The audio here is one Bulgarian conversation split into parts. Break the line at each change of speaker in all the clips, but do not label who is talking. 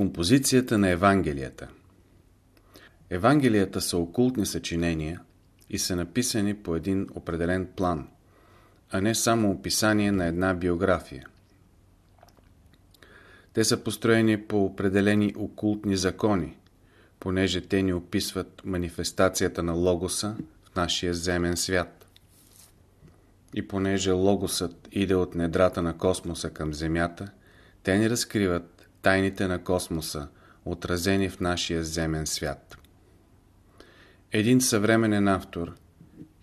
Композицията на Евангелията Евангелията са окултни съчинения и са написани по един определен план, а не само описание на една биография. Те са построени по определени окултни закони, понеже те ни описват манифестацията на Логоса в нашия земен свят. И понеже Логосът иде от недрата на космоса към Земята, те ни разкриват тайните на космоса, отразени в нашия земен свят. Един съвременен автор,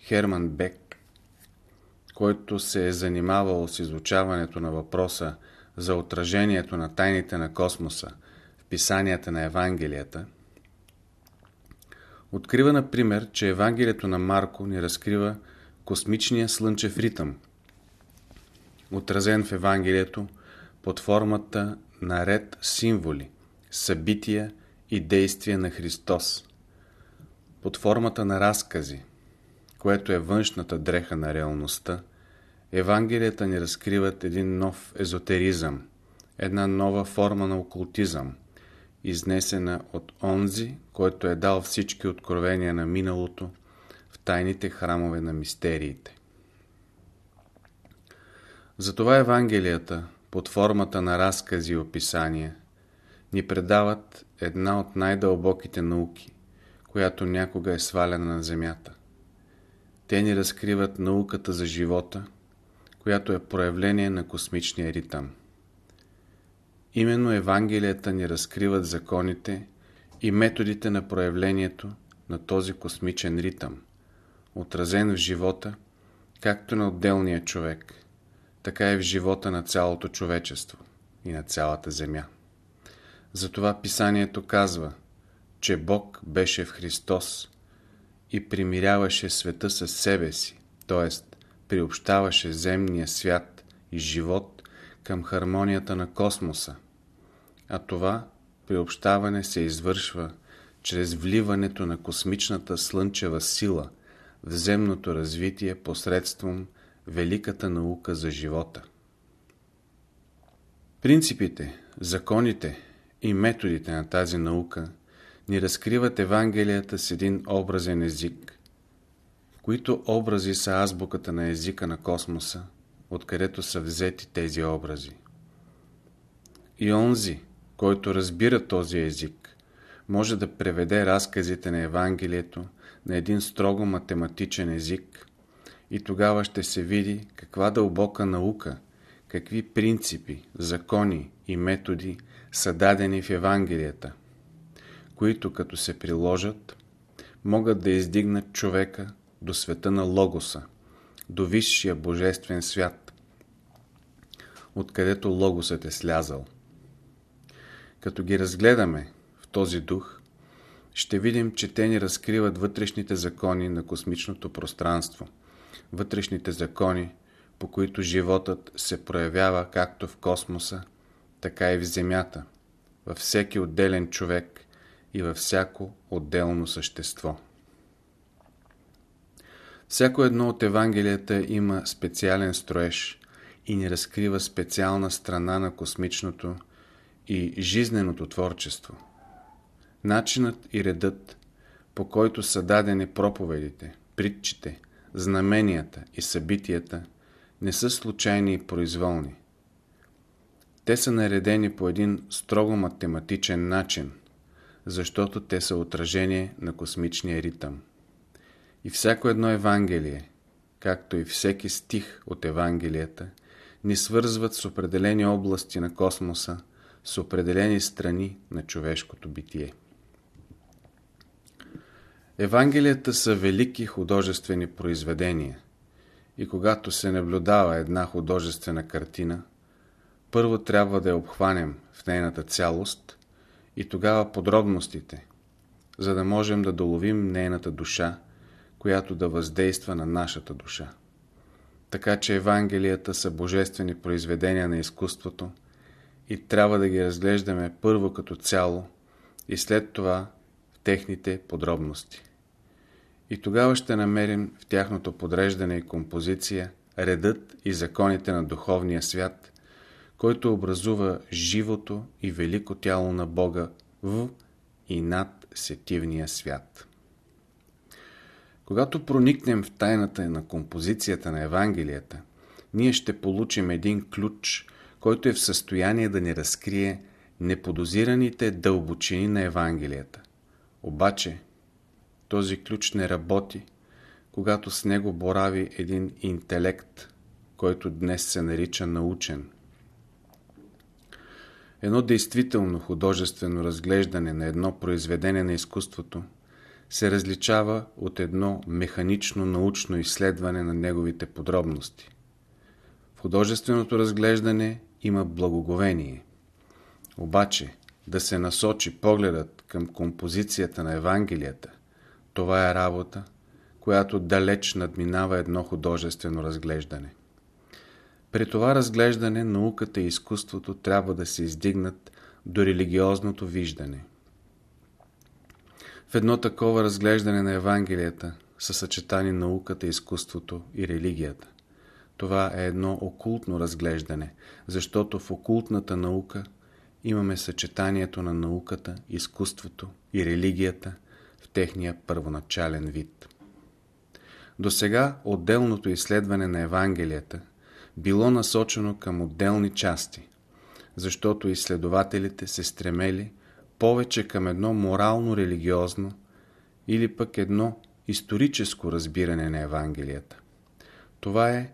Херман Бек, който се е занимавал с изучаването на въпроса за отражението на тайните на космоса в писанията на Евангелията, открива, например, че Евангелието на Марко ни разкрива космичния слънчев ритъм, отразен в Евангелието под формата на ред символи, събития и действия на Христос, под формата на разкази, което е външната дреха на реалността, Евангелията ни разкриват един нов езотеризъм, една нова форма на окултизъм, изнесена от онзи, който е дал всички откровения на миналото в тайните храмове на мистериите. Затова Евангелията, под формата на разкази и описания, ни предават една от най-дълбоките науки, която някога е свалена на земята. Те ни разкриват науката за живота, която е проявление на космичния ритъм. Именно Евангелията ни разкриват законите и методите на проявлението на този космичен ритъм, отразен в живота, както на отделния човек, така и в живота на цялото човечество и на цялата Земя. Затова Писанието казва, че Бог беше в Христос и примиряваше света със себе си, т.е. приобщаваше земния свят и живот към хармонията на космоса, а това приобщаване се извършва чрез вливането на космичната слънчева сила в земното развитие посредством великата наука за живота. Принципите, законите и методите на тази наука ни разкриват Евангелията с един образен език, които образи са азбуката на езика на космоса, откъдето са взети тези образи. И онзи, който разбира този език, може да преведе разказите на Евангелието на един строго математичен език и тогава ще се види каква дълбока наука, какви принципи, закони и методи са дадени в Евангелията, които като се приложат, могат да издигнат човека до света на Логоса, до висшия божествен свят, откъдето Логосът е слязал. Като ги разгледаме в този дух, ще видим, че те ни разкриват вътрешните закони на космичното пространство, вътрешните закони, по които животът се проявява както в космоса, така и в Земята, във всеки отделен човек и във всяко отделно същество. Всяко едно от Евангелията има специален строеж и ни разкрива специална страна на космичното и жизненото творчество. Начинът и редът, по който са дадени проповедите, притчите, знаменията и събитията, не са случайни и произволни. Те са наредени по един строго математичен начин, защото те са отражение на космичния ритъм. И всяко едно Евангелие, както и всеки стих от Евангелията, ни свързват с определени области на космоса, с определени страни на човешкото битие. Евангелията са велики художествени произведения и когато се наблюдава една художествена картина, първо трябва да я обхванем в нейната цялост и тогава подробностите, за да можем да доловим нейната душа, която да въздейства на нашата душа. Така че Евангелията са божествени произведения на изкуството и трябва да ги разглеждаме първо като цяло и след това в техните подробности. И тогава ще намерим в тяхното подреждане и композиция редът и законите на духовния свят, който образува живото и велико тяло на Бога в и над сетивния свят. Когато проникнем в тайната на композицията на Евангелията, ние ще получим един ключ, който е в състояние да ни разкрие неподозираните дълбочини на Евангелията. Обаче, този ключ не работи, когато с него борави един интелект, който днес се нарича научен. Едно действително художествено разглеждане на едно произведение на изкуството се различава от едно механично научно изследване на неговите подробности. В художественото разглеждане има благоговение. Обаче да се насочи погледът към композицията на Евангелията, това е работа, която далеч надминава едно художествено разглеждане. При това разглеждане науката и изкуството трябва да се издигнат до религиозното виждане. В едно такова разглеждане на Евангелията са съчетани науката, изкуството и религията. Това е едно окултно разглеждане, защото в окултната наука имаме съчетанието на науката, изкуството и религията техния първоначален вид. До сега отделното изследване на Евангелията било насочено към отделни части, защото изследователите се стремели повече към едно морално-религиозно или пък едно историческо разбиране на Евангелията. Това е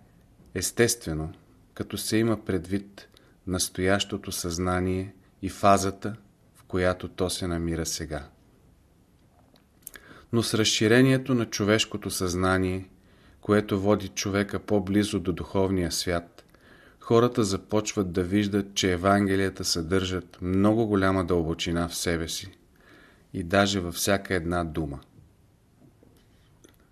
естествено, като се има предвид настоящото съзнание и фазата, в която то се намира сега. Но с разширението на човешкото съзнание, което води човека по-близо до духовния свят, хората започват да виждат, че Евангелията съдържат много голяма дълбочина в себе си и даже във всяка една дума.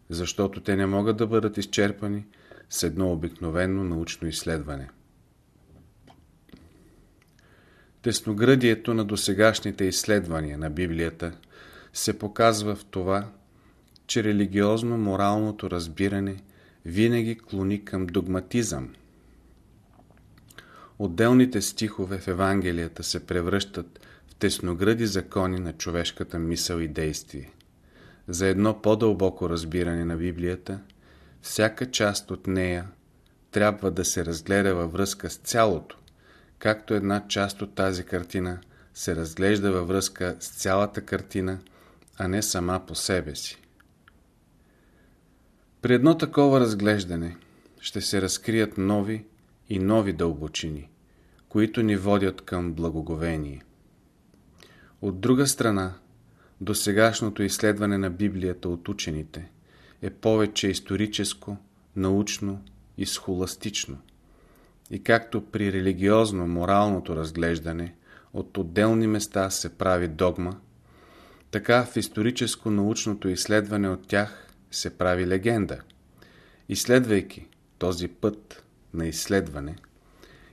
Защото те не могат да бъдат изчерпани с едно обикновено научно изследване. Тесноградието на досегашните изследвания на Библията се показва в това, че религиозно-моралното разбиране винаги клони към догматизъм. Отделните стихове в Евангелията се превръщат в тесногради закони на човешката мисъл и действие. За едно по-дълбоко разбиране на Библията, всяка част от нея трябва да се разгледа във връзка с цялото, както една част от тази картина се разглежда във връзка с цялата картина, а не сама по себе си. При едно такова разглеждане ще се разкрият нови и нови дълбочини, които ни водят към благоговение. От друга страна, досегашното изследване на Библията от учените е повече историческо, научно и схоластично – и както при религиозно-моралното разглеждане от отделни места се прави догма, така в историческо-научното изследване от тях се прави легенда. Изследвайки този път на изследване,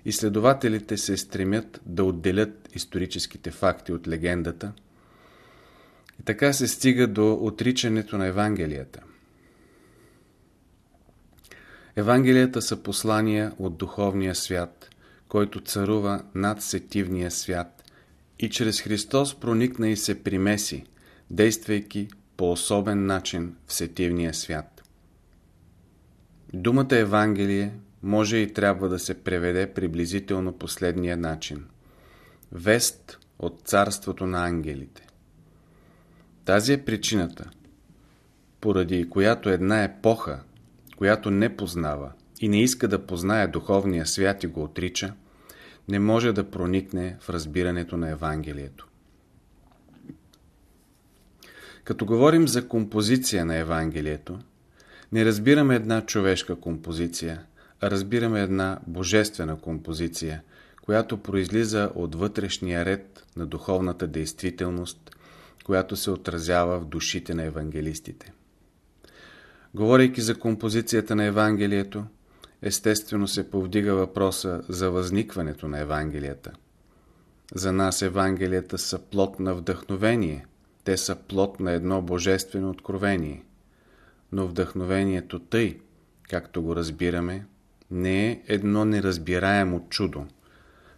изследователите се стремят да отделят историческите факти от легендата и така се стига до отричането на Евангелията. Евангелията са послания от духовния свят, който царува над сетивния свят и чрез Христос проникна и се примеси, действайки по особен начин в сетивния свят. Думата Евангелие може и трябва да се преведе приблизително последния начин. Вест от царството на ангелите. Тази е причината, поради която една епоха която не познава и не иска да познае духовния свят и го отрича, не може да проникне в разбирането на Евангелието. Като говорим за композиция на Евангелието, не разбираме една човешка композиция, а разбираме една божествена композиция, която произлиза от вътрешния ред на духовната действителност, която се отразява в душите на евангелистите. Говорейки за композицията на Евангелието, естествено се повдига въпроса за възникването на Евангелията. За нас Евангелията са плод на вдъхновение, те са плод на едно божествено откровение. Но вдъхновението тъй, както го разбираме, не е едно неразбираемо чудо,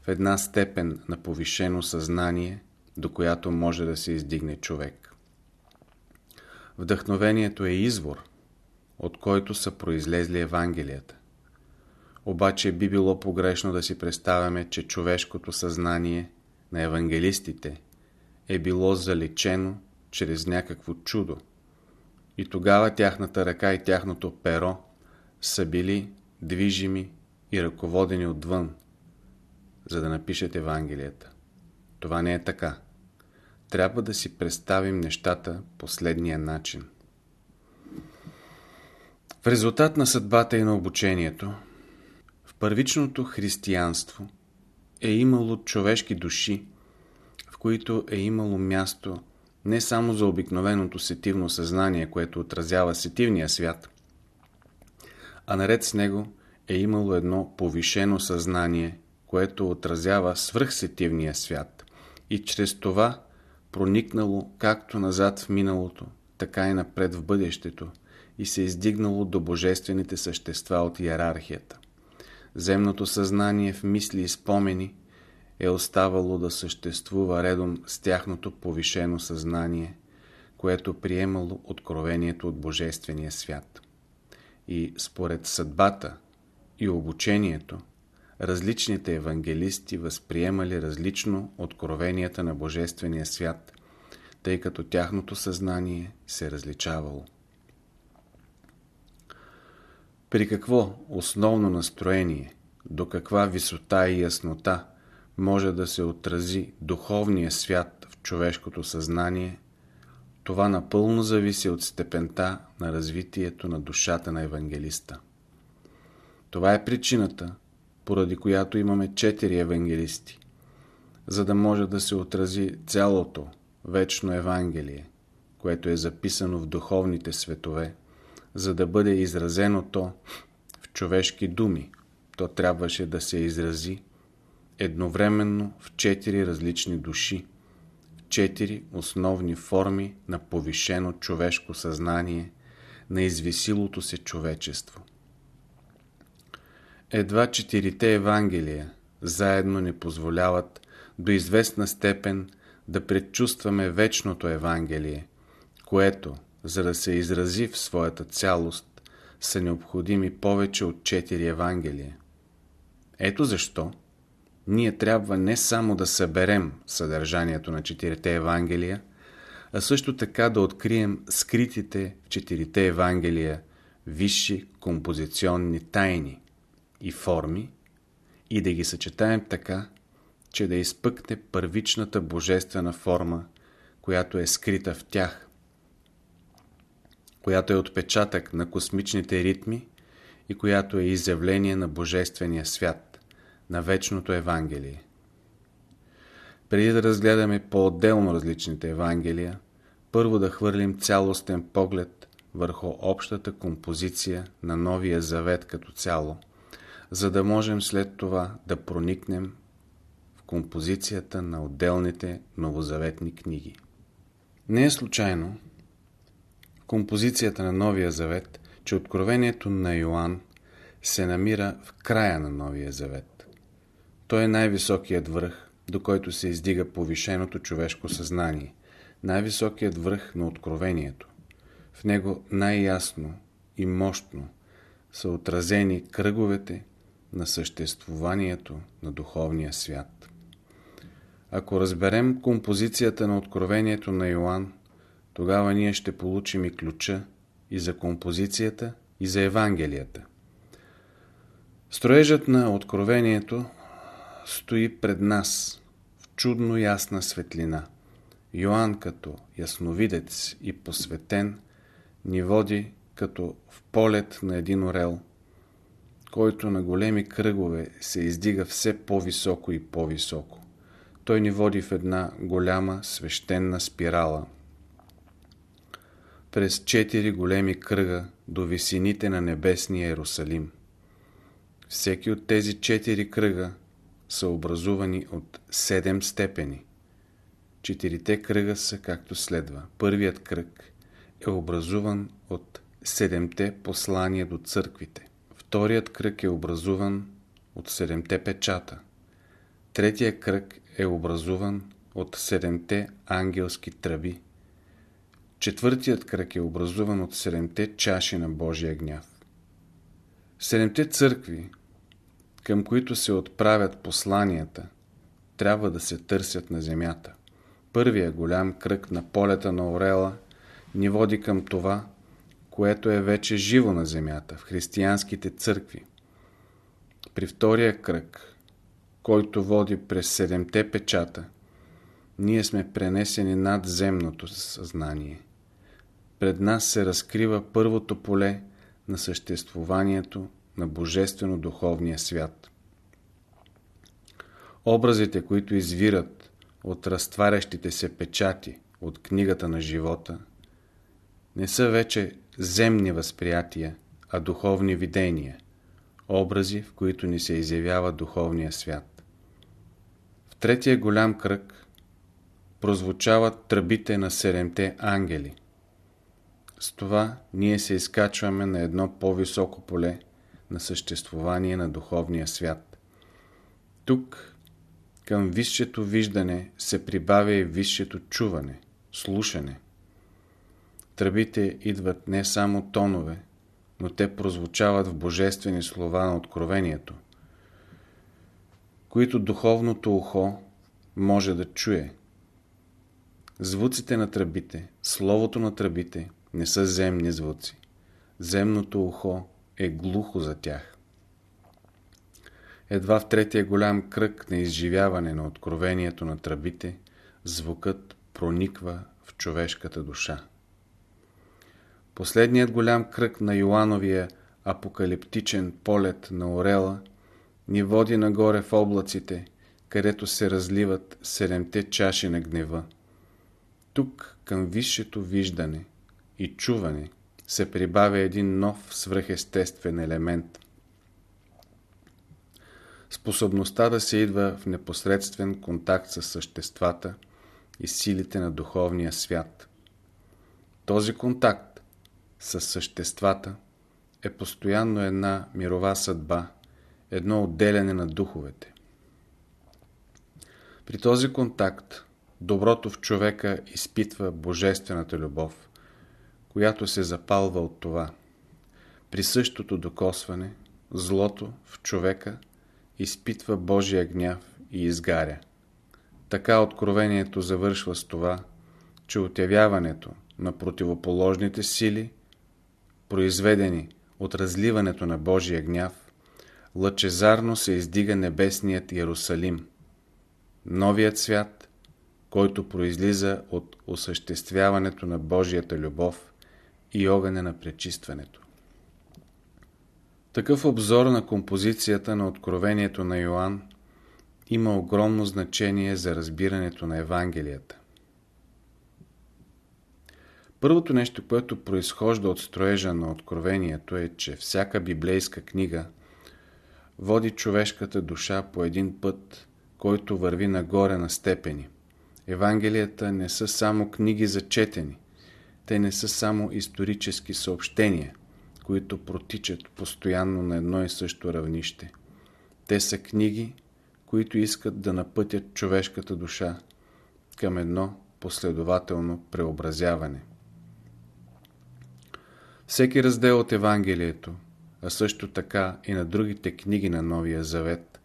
в една степен на повишено съзнание, до която може да се издигне човек. Вдъхновението е извор, от който са произлезли Евангелията. Обаче би било погрешно да си представяме, че човешкото съзнание на евангелистите е било залечено чрез някакво чудо. И тогава тяхната ръка и тяхното перо са били движими и ръководени отвън, за да напишат Евангелията. Това не е така. Трябва да си представим нещата последния начин. В резултат на съдбата и на обучението, в първичното християнство е имало човешки души, които е имало място не само за обикновеното сетивно съзнание, което отразява сетивния свят, а наред с него е имало едно повишено съзнание, което отразява свръхсетивния свят и чрез това проникнало както назад в миналото, така и напред в бъдещето и се издигнало до божествените същества от иерархията. Земното съзнание в мисли и спомени е оставало да съществува редом с тяхното повишено съзнание, което приемало откровението от Божествения свят. И според съдбата и обучението, различните евангелисти възприемали различно откровенията на Божествения свят, тъй като тяхното съзнание се различавало. При какво основно настроение, до каква висота и яснота може да се отрази духовния свят в човешкото съзнание, това напълно зависи от степента на развитието на душата на евангелиста. Това е причината, поради която имаме четири евангелисти, за да може да се отрази цялото вечно Евангелие, което е записано в духовните светове, за да бъде изразено то в човешки думи, то трябваше да се изрази едновременно в четири различни души, в четири основни форми на повишено човешко съзнание, на извисилото се човечество. Едва четирите Евангелия заедно ни позволяват до известна степен да предчувстваме вечното Евангелие, което, за да се изрази в своята цялост, са необходими повече от четири Евангелия. Ето защо ние трябва не само да съберем съдържанието на четирите Евангелия, а също така да открием скритите в четирите Евангелия висши композиционни тайни и форми и да ги съчетаем така, че да изпъкне първичната божествена форма, която е скрита в тях, която е отпечатък на космичните ритми и която е изявление на Божествения свят, на вечното Евангелие. Преди да разгледаме по-отделно различните Евангелия, първо да хвърлим цялостен поглед върху общата композиция на Новия Завет като цяло, за да можем след това да проникнем в композицията на отделните новозаветни книги. Не е случайно, композицията на Новия Завет, че Откровението на Йоанн се намира в края на Новия Завет. Той е най-високият връх, до който се издига повишеното човешко съзнание, най-високият връх на Откровението. В него най-ясно и мощно са отразени кръговете на съществуванието на духовния свят. Ако разберем композицията на Откровението на Йоанн, тогава ние ще получим и ключа и за композицията, и за Евангелията. Строежът на Откровението стои пред нас в чудно ясна светлина. Йоанн като ясновидец и посветен ни води като в полет на един орел, който на големи кръгове се издига все по-високо и по-високо. Той ни води в една голяма свещена спирала – през четири големи кръга до висините на небесния Иерусалим. Всеки от тези четири кръга са образувани от седем степени. Четирите кръга са както следва. Първият кръг е образуван от седемте послания до църквите. Вторият кръг е образуван от седемте печата. Третия кръг е образуван от седемте ангелски тръби. Четвъртият кръг е образуван от седемте чаши на Божия гняв. Седемте църкви, към които се отправят посланията, трябва да се търсят на земята. Първия голям кръг на полета на Орела ни води към това, което е вече живо на земята, в християнските църкви. При втория кръг, който води през седемте печата, ние сме пренесени над земното съзнание. Пред нас се разкрива първото поле на съществуванието на Божествено-духовния свят. Образите, които извират от разтварящите се печати от книгата на живота, не са вече земни възприятия, а духовни видения, образи, в които ни се изявява духовния свят. В третия голям кръг прозвучават тръбите на седемте ангели. С това ние се изкачваме на едно по-високо поле на съществувание на духовния свят. Тук към висшето виждане се прибавя и висшето чуване, слушане. Тръбите идват не само тонове, но те прозвучават в божествени слова на откровението, които духовното ухо може да чуе. Звуците на тръбите, словото на тръбите не са земни звуци. Земното ухо е глухо за тях. Едва в третия голям кръг на изживяване на откровението на тръбите, звукът прониква в човешката душа. Последният голям кръг на Йоановия апокалиптичен полет на Орела ни води нагоре в облаците, където се разливат седемте чаши на гнева. Тук към висшето виждане и чуване се прибавя един нов свръхестествен елемент. Способността да се идва в непосредствен контакт с съществата и силите на духовния свят. Този контакт с съществата е постоянно една мирова съдба, едно отделяне на духовете. При този контакт доброто в човека изпитва божествената любов – която се запалва от това. При същото докосване, злото в човека изпитва Божия гняв и изгаря. Така откровението завършва с това, че отявяването на противоположните сили, произведени от разливането на Божия гняв, лъчезарно се издига небесният Иерусалим, новият свят, който произлиза от осъществяването на Божията любов и огъня на пречистването. Такъв обзор на композицията на Откровението на Йоанн има огромно значение за разбирането на Евангелията. Първото нещо, което произхожда от строежа на Откровението е, че всяка библейска книга води човешката душа по един път, който върви нагоре на степени. Евангелията не са само книги за четени – те не са само исторически съобщения, които протичат постоянно на едно и също равнище. Те са книги, които искат да напътят човешката душа към едно последователно преобразяване. Всеки раздел от Евангелието, а също така и на другите книги на Новия Завет,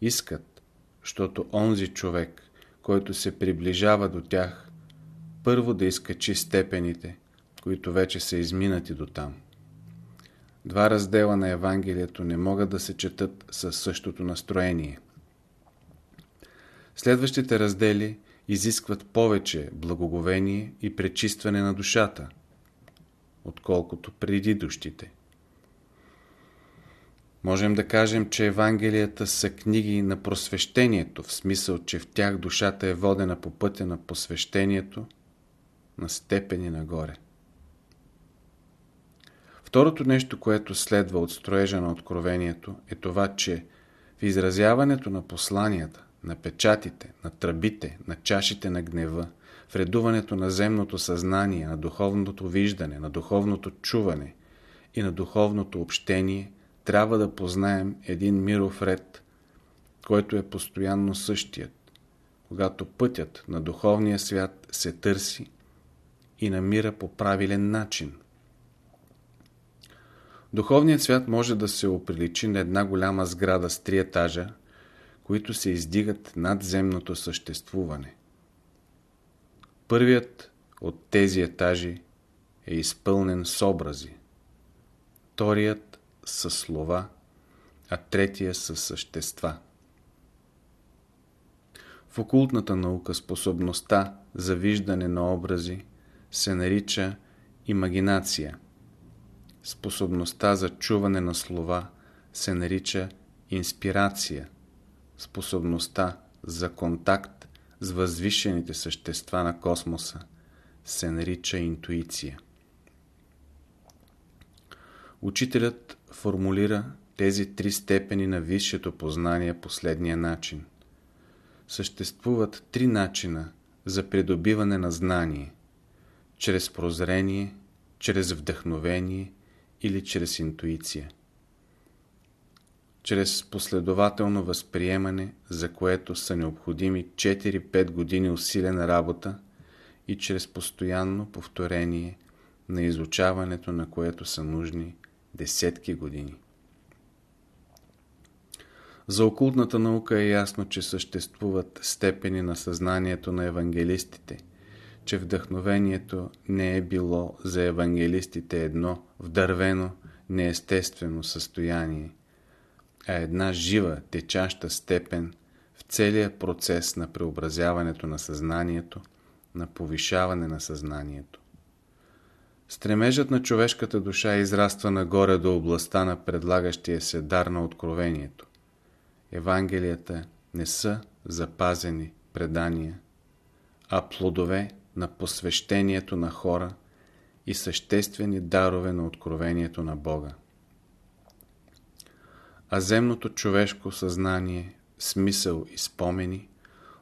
искат, защото онзи човек, който се приближава до тях, първо да изкачи степените, които вече са изминати до там. Два раздела на Евангелието не могат да се четат със същото настроение. Следващите раздели изискват повече благоговение и пречистване на душата, отколкото преди дущите. Можем да кажем, че Евангелията са книги на просвещението, в смисъл, че в тях душата е водена по пътя на посвещението – на степени нагоре. Второто нещо, което следва от строежа на откровението, е това, че в изразяването на посланията, на печатите, на тръбите, на чашите на гнева, в редуването на земното съзнание, на духовното виждане, на духовното чуване и на духовното общение, трябва да познаем един миров ред, който е постоянно същият, когато пътят на духовния свят се търси и намира по правилен начин. Духовният свят може да се оприличи на една голяма сграда с три етажа, които се издигат над земното съществуване. Първият от тези етажи е изпълнен с образи, вторият с слова, а третия с същества. В окултната наука способността за виждане на образи се нарича имагинация. Способността за чуване на слова се нарича инспирация. Способността за контакт с възвишените същества на космоса се нарича интуиция. Учителят формулира тези три степени на висшето познание последния начин. Съществуват три начина за придобиване на знание – чрез прозрение, чрез вдъхновение или чрез интуиция. Чрез последователно възприемане, за което са необходими 4-5 години усилена работа и чрез постоянно повторение на изучаването, на което са нужни десетки години. За окултната наука е ясно, че съществуват степени на съзнанието на евангелистите, че вдъхновението не е било за евангелистите едно вдървено, неестествено състояние, а една жива, течаща степен в целия процес на преобразяването на съзнанието, на повишаване на съзнанието. Стремежът на човешката душа израства нагоре до областта на предлагащия се дар на откровението. Евангелията не са запазени предания, а плодове на посвещението на хора и съществени дарове на откровението на Бога. А земното човешко съзнание, смисъл и спомени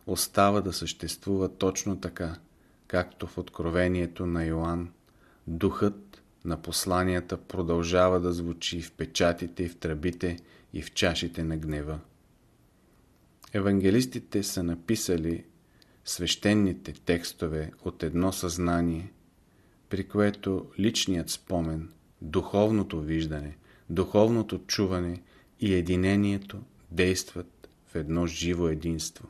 остава да съществува точно така, както в откровението на Йоанн Духът на посланията продължава да звучи в печатите и в тръбите и в чашите на гнева. Евангелистите са написали свещените текстове от едно съзнание, при което личният спомен, духовното виждане, духовното чуване и единението действат в едно живо единство.